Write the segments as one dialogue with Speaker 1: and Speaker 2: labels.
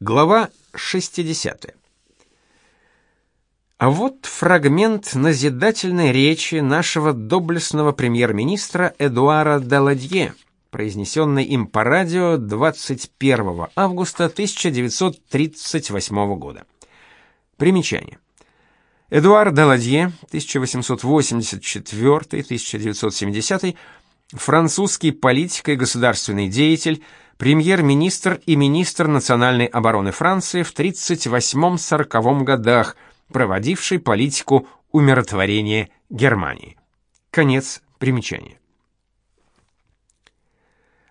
Speaker 1: Глава 60. А вот фрагмент назидательной речи нашего доблестного премьер-министра Эдуара Даладье, произнесенной им по радио 21 августа 1938 года. Примечание. Эдуар Даладье, 1884-1970, французский политик и государственный деятель, премьер-министр и министр национальной обороны Франции в 38-40 годах, проводивший политику умиротворения Германии. Конец примечания.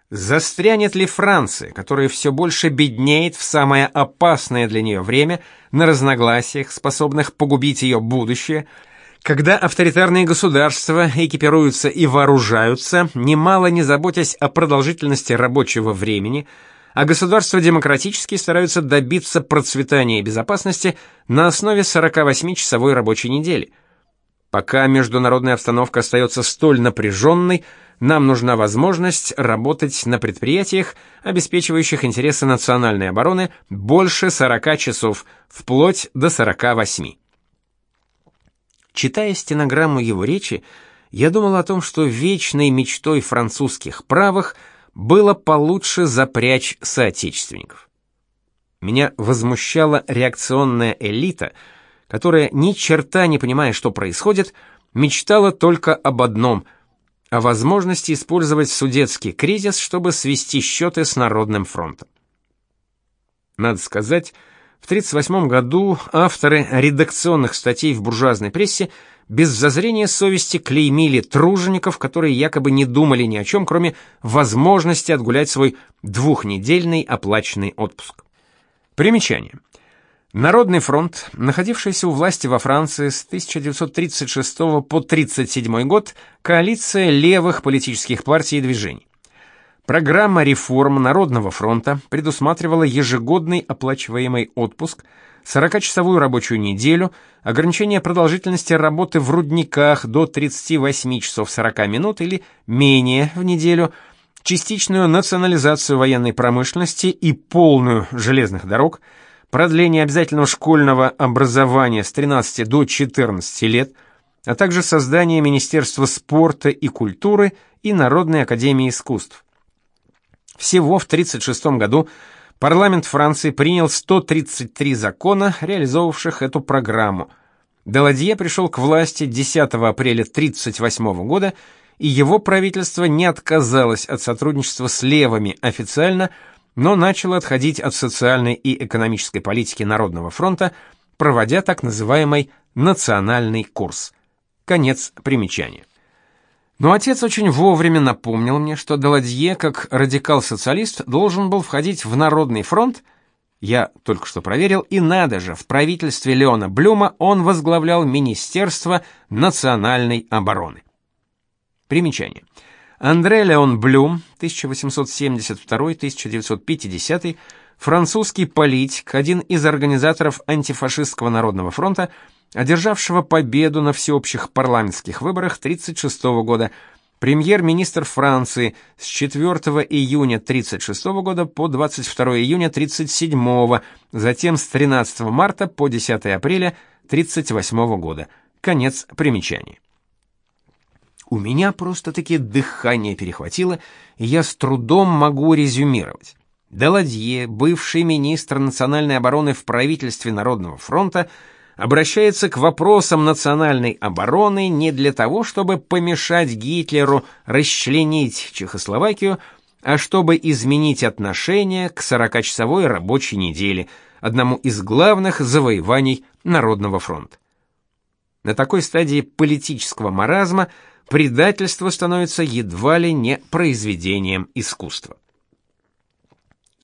Speaker 1: Застрянет ли Франция, которая все больше беднеет в самое опасное для нее время, на разногласиях, способных погубить ее будущее, когда авторитарные государства экипируются и вооружаются, немало не заботясь о продолжительности рабочего времени, а государства демократические стараются добиться процветания и безопасности на основе 48-часовой рабочей недели. Пока международная обстановка остается столь напряженной, нам нужна возможность работать на предприятиях, обеспечивающих интересы национальной обороны больше 40 часов, вплоть до 48. Читая стенограмму его речи, я думал о том, что вечной мечтой французских правых было получше запрячь соотечественников. Меня возмущала реакционная элита, которая, ни черта не понимая, что происходит, мечтала только об одном — о возможности использовать судетский кризис, чтобы свести счеты с Народным фронтом. Надо сказать, в 1938 году авторы редакционных статей в буржуазной прессе без зазрения совести клеймили тружеников, которые якобы не думали ни о чем, кроме возможности отгулять свой двухнедельный оплаченный отпуск. Примечание. Народный фронт, находившийся у власти во Франции с 1936 по 1937 год, коалиция левых политических партий и движений. Программа реформ Народного фронта предусматривала ежегодный оплачиваемый отпуск, 40-часовую рабочую неделю, ограничение продолжительности работы в рудниках до 38 часов 40 минут или менее в неделю, частичную национализацию военной промышленности и полную железных дорог, продление обязательного школьного образования с 13 до 14 лет, а также создание Министерства спорта и культуры и Народной академии искусств. Всего в 1936 году парламент Франции принял 133 закона, реализовавших эту программу. Даладье пришел к власти 10 апреля 1938 года, и его правительство не отказалось от сотрудничества с левыми официально, но начало отходить от социальной и экономической политики Народного фронта, проводя так называемый национальный курс. Конец примечания. Но отец очень вовремя напомнил мне, что Даладье, как радикал-социалист, должен был входить в Народный фронт. Я только что проверил, и надо же, в правительстве Леона Блюма он возглавлял Министерство национальной обороны. Примечание. Андре Леон Блюм, 1872-1950, французский политик, один из организаторов антифашистского народного фронта, одержавшего победу на всеобщих парламентских выборах 1936 года, премьер-министр Франции с 4 июня 1936 года по 22 июня 1937, затем с 13 марта по 10 апреля 1938 года. Конец примечания. У меня просто-таки дыхание перехватило, и я с трудом могу резюмировать. Даладье, бывший министр национальной обороны в правительстве Народного фронта, обращается к вопросам национальной обороны не для того, чтобы помешать Гитлеру расчленить Чехословакию, а чтобы изменить отношение к 40-часовой рабочей неделе, одному из главных завоеваний Народного фронта. На такой стадии политического маразма предательство становится едва ли не произведением искусства.